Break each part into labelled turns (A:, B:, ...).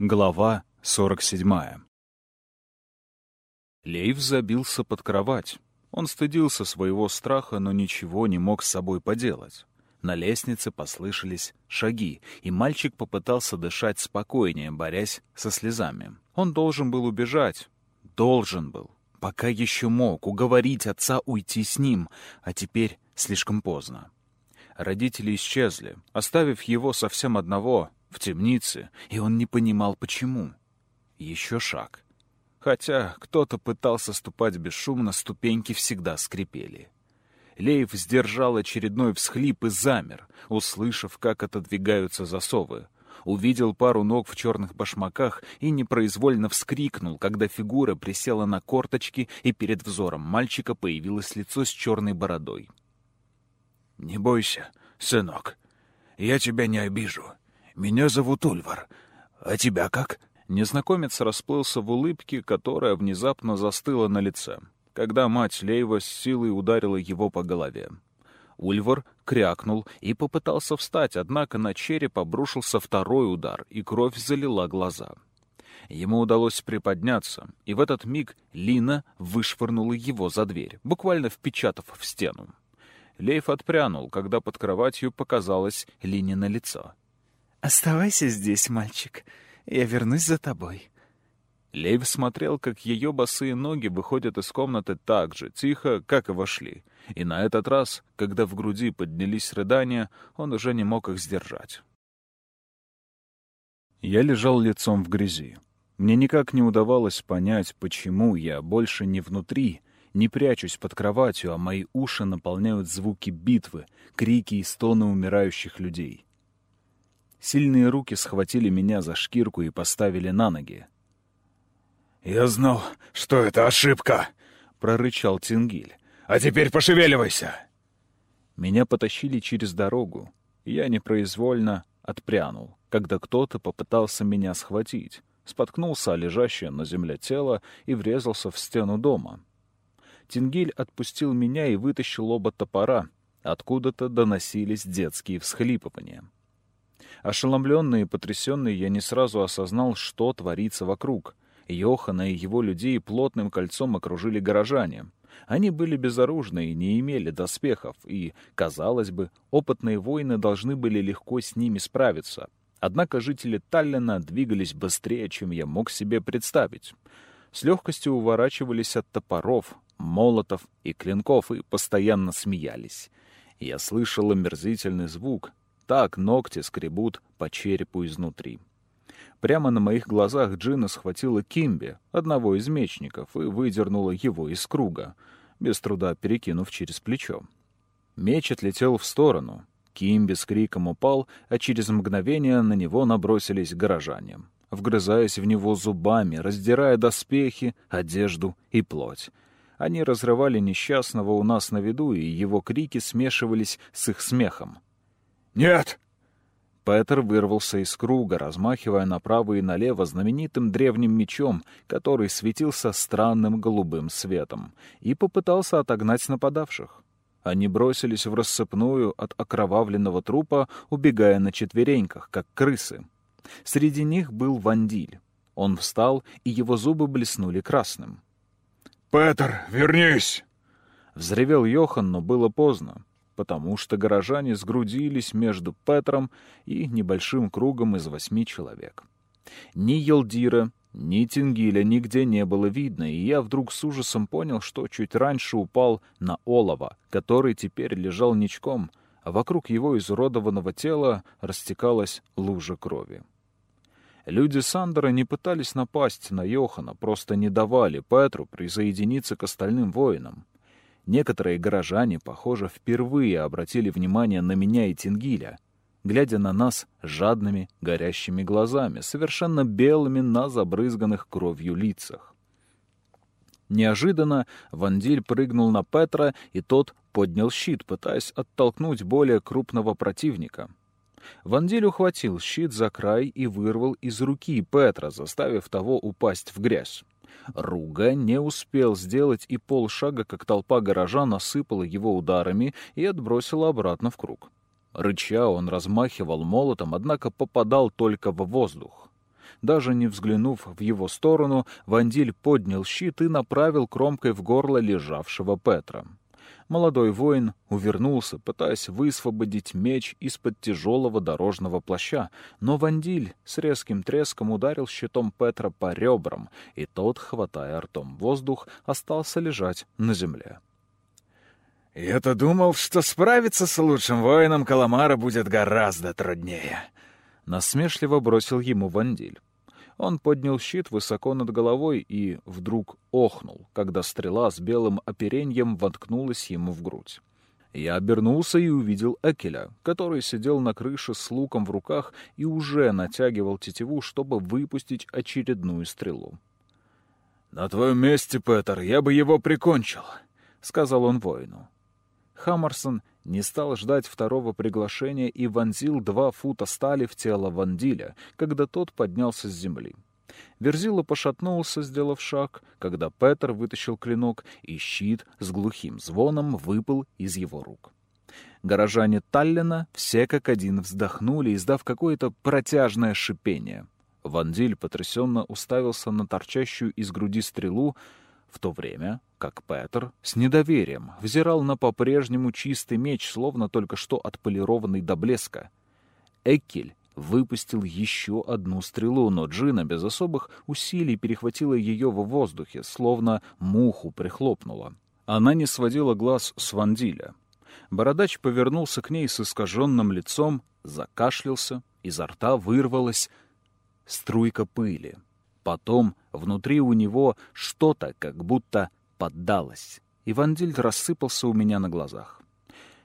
A: Глава 47 Лейв забился под кровать. Он стыдился своего страха, но ничего не мог с собой поделать. На лестнице послышались шаги, и мальчик попытался дышать спокойнее, борясь со слезами. Он должен был убежать. Должен был. Пока еще мог уговорить отца уйти с ним, а теперь слишком поздно. Родители исчезли, оставив его совсем одного, в темнице, и он не понимал, почему. Еще шаг. Хотя кто-то пытался ступать бесшумно, ступеньки всегда скрипели. Лейв сдержал очередной всхлип и замер, услышав, как отодвигаются засовы. Увидел пару ног в черных башмаках и непроизвольно вскрикнул, когда фигура присела на корточки, и перед взором мальчика появилось лицо с черной бородой.
B: «Не бойся, сынок, я тебя не обижу. Меня зовут Ульвар. А тебя как?»
A: Незнакомец расплылся в улыбке, которая внезапно застыла на лице, когда мать Лейва с силой ударила его по голове. Ульвар крякнул и попытался встать, однако на череп обрушился второй удар, и кровь залила глаза. Ему удалось приподняться, и в этот миг Лина вышвырнула его за дверь, буквально впечатав в стену. Лейв отпрянул, когда под кроватью показалось Линино лицо.
C: «Оставайся здесь, мальчик. Я вернусь за тобой».
A: Лейв смотрел, как ее босые ноги выходят из комнаты так же тихо, как и вошли. И на этот раз, когда в груди поднялись рыдания, он уже не мог их сдержать. Я лежал лицом в грязи. Мне никак не удавалось понять, почему я больше не внутри, не прячусь под кроватью, а мои уши наполняют звуки битвы, крики и стоны умирающих людей. Сильные руки схватили меня за шкирку и поставили на ноги.
B: «Я знал, что это ошибка!» — прорычал Тингиль. «А теперь пошевеливайся!»
A: Меня потащили через дорогу, я непроизвольно отпрянул, когда кто-то попытался меня схватить, споткнулся о лежащее на земле тело и врезался в стену дома. Тингиль отпустил меня и вытащил оба топора. Откуда-то доносились детские всхлипывания. Ошеломленный и потрясенный, я не сразу осознал, что творится вокруг. Йохана и его людей плотным кольцом окружили горожане. Они были безоружны и не имели доспехов, и, казалось бы, опытные воины должны были легко с ними справиться. Однако жители Таллина двигались быстрее, чем я мог себе представить. С легкостью уворачивались от топоров, молотов и клинков и постоянно смеялись. Я слышал омерзительный звук, так ногти скребут по черепу изнутри. Прямо на моих глазах Джина схватила Кимби, одного из мечников, и выдернула его из круга, без труда перекинув через плечо. Меч отлетел в сторону. Кимби с криком упал, а через мгновение на него набросились горожане, вгрызаясь в него зубами, раздирая доспехи, одежду и плоть. Они разрывали несчастного у нас на виду, и его крики смешивались с их смехом.
B: «Нет!»
A: Петер вырвался из круга, размахивая направо и налево знаменитым древним мечом, который светился странным голубым светом, и попытался отогнать нападавших. Они бросились в рассыпную от окровавленного трупа, убегая на четвереньках, как крысы. Среди них был Вандиль. Он встал, и его зубы блеснули красным.
B: «Петер, вернись!»
A: Взревел Йохан, но было поздно потому что горожане сгрудились между Петром и небольшим кругом из восьми человек. Ни Елдира, ни Тингиля нигде не было видно, и я вдруг с ужасом понял, что чуть раньше упал на олова, который теперь лежал ничком, а вокруг его изуродованного тела растекалась лужа крови. Люди Сандера не пытались напасть на Йохана, просто не давали Петру присоединиться к остальным воинам. Некоторые горожане, похоже, впервые обратили внимание на меня и Тингиля, глядя на нас жадными, горящими глазами, совершенно белыми на забрызганных кровью лицах. Неожиданно Вандиль прыгнул на Петра, и тот поднял щит, пытаясь оттолкнуть более крупного противника. Вандиль ухватил щит за край и вырвал из руки Петра, заставив того упасть в грязь. Руга не успел сделать и полшага, как толпа горожан осыпала его ударами и отбросила обратно в круг. Рыча он размахивал молотом, однако попадал только в воздух. Даже не взглянув в его сторону, Вандиль поднял щит и направил кромкой в горло лежавшего Петра. Молодой воин увернулся, пытаясь высвободить меч из-под тяжелого дорожного плаща, но Вандиль с резким треском ударил щитом Петра по ребрам, и тот, хватая ртом воздух, остался лежать на земле.
B: «Я-то думал, что справиться с лучшим воином Каламара будет гораздо труднее», — насмешливо бросил ему Вандиль.
A: Он поднял щит высоко над головой и вдруг охнул, когда стрела с белым опереньем воткнулась ему в грудь. Я обернулся и увидел Экеля, который сидел на крыше с луком в руках и уже натягивал тетиву, чтобы выпустить очередную стрелу.
B: «На твоем месте, Петер, я бы его прикончил», — сказал он воину.
A: Хаммерсон не стал ждать второго приглашения и вонзил два фута стали в тело Вандиля, когда тот поднялся с земли. Верзила пошатнулся, сделав шаг, когда Петер вытащил клинок, и щит с глухим звоном выпал из его рук. Горожане Таллина все как один вздохнули, издав какое-то протяжное шипение. Вандиль потрясенно уставился на торчащую из груди стрелу, в то время как Петр с недоверием взирал на по-прежнему чистый меч, словно только что отполированный до блеска. Эккель выпустил еще одну стрелу, но Джина без особых усилий перехватила ее в воздухе, словно муху прихлопнула. Она не сводила глаз с Вандиля. Бородач повернулся к ней с искаженным лицом, закашлялся, изо рта вырвалась струйка пыли. Потом внутри у него что-то как будто поддалось, и Вандиль рассыпался у меня на глазах.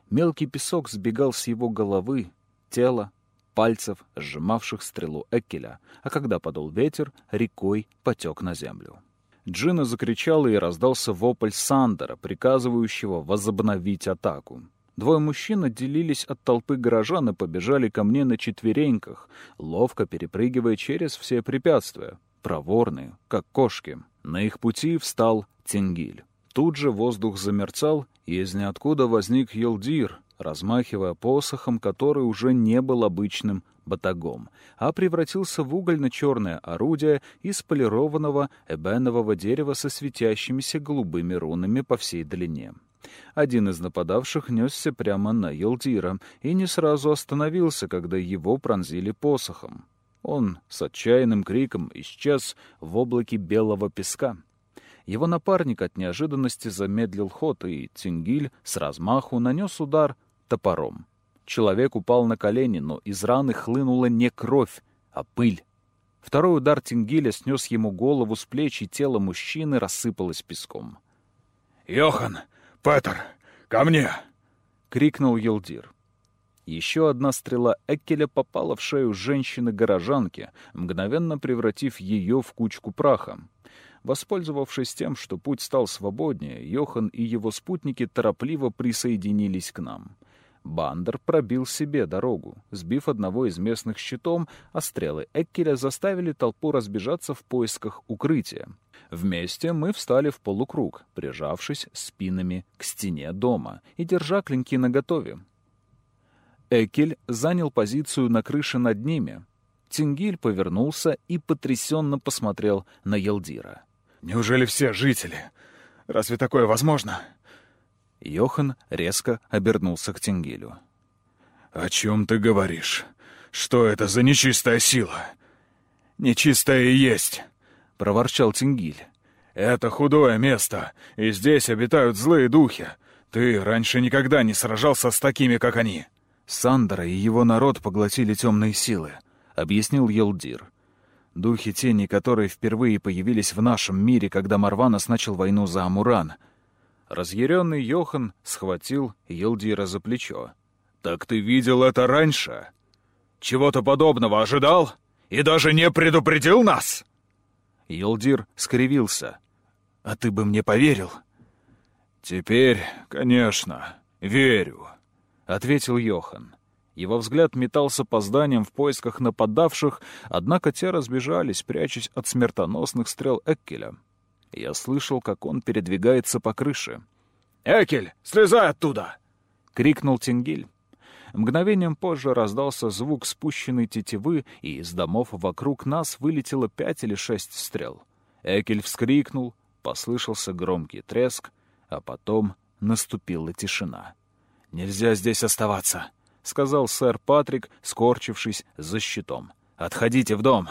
A: Мелкий песок сбегал с его головы, тела, пальцев, сжимавших стрелу Эккеля, а когда подул ветер, рекой потек на землю. Джина закричала и раздался вопль Сандера, приказывающего возобновить атаку. Двое мужчин отделились от толпы горожан и побежали ко мне на четвереньках, ловко перепрыгивая через все препятствия, проворные, как кошки. На их пути встал Тенгиль. Тут же воздух замерцал, и из ниоткуда возник Елдир, размахивая посохом, который уже не был обычным батагом, а превратился в угольно-черное орудие из полированного эбенового дерева со светящимися голубыми рунами по всей длине. Один из нападавших несся прямо на Елдира и не сразу остановился, когда его пронзили посохом. Он с отчаянным криком исчез в облаке белого песка. Его напарник от неожиданности замедлил ход, и Цингиль с размаху нанес удар топором. Человек упал на колени, но из раны хлынула не кровь, а пыль. Второй удар Тингиля снес ему голову с плеч, и тело мужчины рассыпалось песком.
B: «Йохан! Петер! Ко мне!»
A: — крикнул Елдир. Еще одна стрела Эккеля попала в шею женщины-горожанки, мгновенно превратив ее в кучку праха. Воспользовавшись тем, что путь стал свободнее, Йохан и его спутники торопливо присоединились к нам. Бандер пробил себе дорогу, сбив одного из местных щитом, а стрелы Эккеля заставили толпу разбежаться в поисках укрытия. Вместе мы встали в полукруг, прижавшись спинами к стене дома и держа клинки наготове. Экель занял позицию на крыше над ними. Тингиль повернулся и потрясенно посмотрел на Елдира.
B: «Неужели все жители? Разве такое возможно?»
A: Йохан резко обернулся к Тингилю.
B: «О чем ты говоришь? Что это за нечистая сила?» «Нечистая и есть», — проворчал Тингиль. «Это худое место, и здесь обитают злые духи. Ты раньше никогда не сражался с такими, как они».
A: Сандра и его народ поглотили темные силы, объяснил Елдир. Духи тени, которые впервые появились в нашем мире, когда Марванос начал войну за Амуран. Разъяренный Йохан схватил Елдира за плечо.
B: «Так ты видел это раньше? Чего-то подобного ожидал? И даже не предупредил нас?»
A: Елдир скривился. «А ты бы мне поверил?»
B: «Теперь, конечно, верю».
A: — ответил Йохан. Его взгляд метался по зданиям в поисках нападавших, однако те разбежались, прячась от смертоносных стрел Эккеля. Я слышал, как он передвигается по крыше.
B: «Экель, слезай оттуда!»
A: — крикнул Тингиль. Мгновением позже раздался звук спущенной тетивы, и из домов вокруг нас вылетело пять или шесть стрел. Экель вскрикнул, послышался громкий треск, а потом наступила тишина. «Нельзя здесь оставаться», — сказал сэр Патрик, скорчившись за щитом. «Отходите в дом!»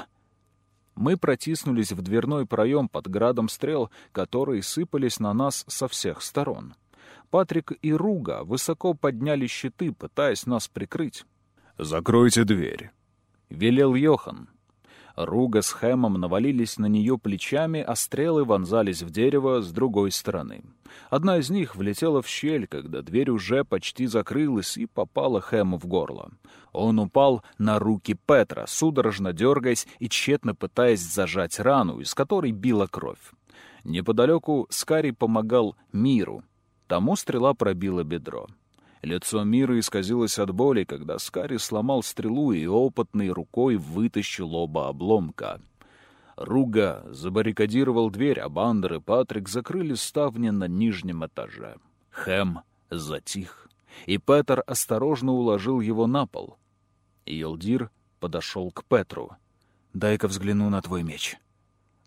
A: Мы протиснулись в дверной проем под градом стрел, которые сыпались на нас со всех сторон. Патрик и Руга высоко подняли щиты, пытаясь нас прикрыть.
B: «Закройте дверь», —
A: велел Йохан. Руга с Хэмом навалились на нее плечами, а стрелы вонзались в дерево с другой стороны. Одна из них влетела в щель, когда дверь уже почти закрылась и попала Хэму в горло. Он упал на руки Петра, судорожно дергаясь и тщетно пытаясь зажать рану, из которой била кровь. Неподалеку Скари помогал Миру. Тому стрела пробила бедро. Лицо Мира исказилось от боли, когда Скари сломал стрелу и опытной рукой вытащил оба обломка. Руга забаррикадировал дверь, а Бандер и Патрик закрыли ставни на нижнем этаже. Хэм затих, и Петер осторожно уложил его на пол. Елдир подошел к Петру. «Дай-ка взгляну на твой меч».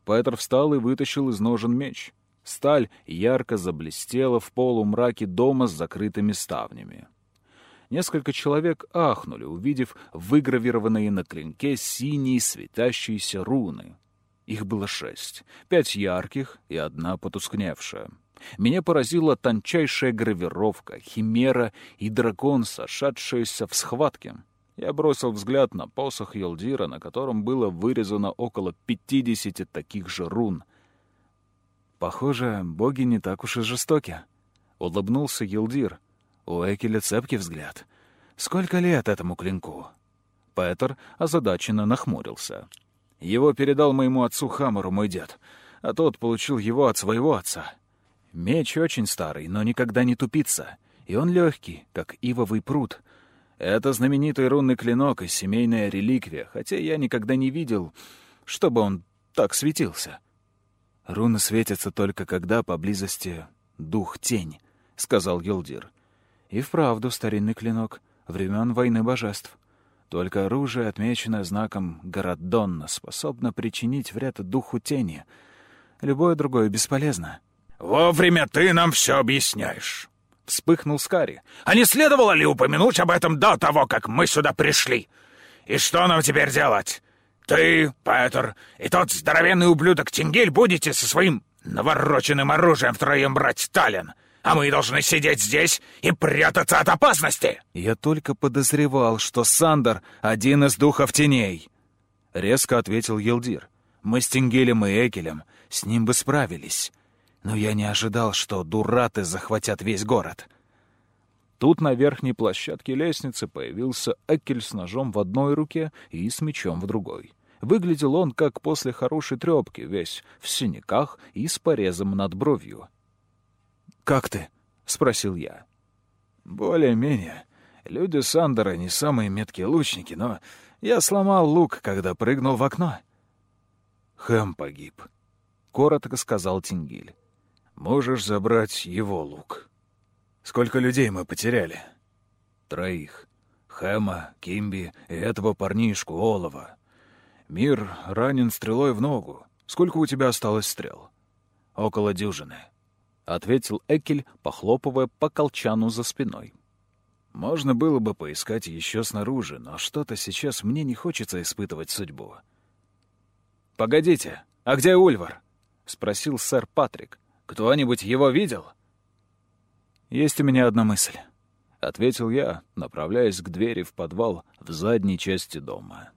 A: Петр встал и вытащил из ножен меч — Сталь ярко заблестела в полумраке дома с закрытыми ставнями. Несколько человек ахнули, увидев выгравированные на клинке синие светящиеся руны. Их было шесть, пять ярких и одна потускневшая. Меня поразила тончайшая гравировка, химера и дракон, сошедшиеся в схватке. Я бросил взгляд на посох Елдира, на котором было вырезано около пятидесяти таких же рун — Похоже, боги не так уж и жестоки. Улыбнулся Елдир. У Экеля цепкий взгляд. Сколько лет этому клинку? Петер озадаченно нахмурился. Его передал моему отцу Хамору мой дед, а тот получил его от своего отца. Меч очень старый, но никогда не тупится, и он легкий, как ивовый пруд. Это знаменитый рунный клинок и семейная реликвия, хотя я никогда не видел, чтобы он так светился. «Руны светятся только когда поблизости дух-тень», — сказал Йолдир. «И вправду старинный клинок, времен войны божеств. Только оружие, отмеченное знаком Городонна, способно причинить вред духу тени. Любое другое бесполезно».
B: «Вовремя ты нам все объясняешь», —
A: вспыхнул Скари.
B: «А не следовало ли упомянуть об этом до того, как мы сюда пришли? И что нам теперь делать? Ты, Петр, и тот здоровенный ублюдок Тингель будете со своим навороченным оружием втроем брать Таллин, а мы должны сидеть здесь и прятаться от опасности!»
A: «Я только подозревал, что Сандер — один из духов теней!» — резко ответил Елдир. «Мы с Тингелем и Экелем с ним бы справились, но я не ожидал, что дураты захватят весь город». Тут на верхней площадке лестницы появился Экель с ножом в одной руке и с мечом в другой. Выглядел он, как после хорошей трёпки, весь в синяках и с порезом над бровью. «Как ты?» — спросил я. «Более-менее. Люди Сандера не самые меткие лучники, но я сломал лук, когда прыгнул в окно». «Хэм погиб», — коротко сказал Тингиль. «Можешь забрать его лук». «Сколько людей мы потеряли?» «Троих. Хэма, Кимби и этого парнишку Олова. Мир ранен стрелой в ногу. Сколько у тебя осталось стрел? Около дюжины. Ответил Экель, похлопывая по колчану за спиной. Можно было бы поискать еще снаружи, но что-то сейчас мне не хочется испытывать судьбу. «Погодите, а где Ульвар?» — спросил сэр Патрик. «Кто-нибудь его видел?» «Есть у меня одна мысль», — ответил я, направляясь к двери в подвал в задней части дома.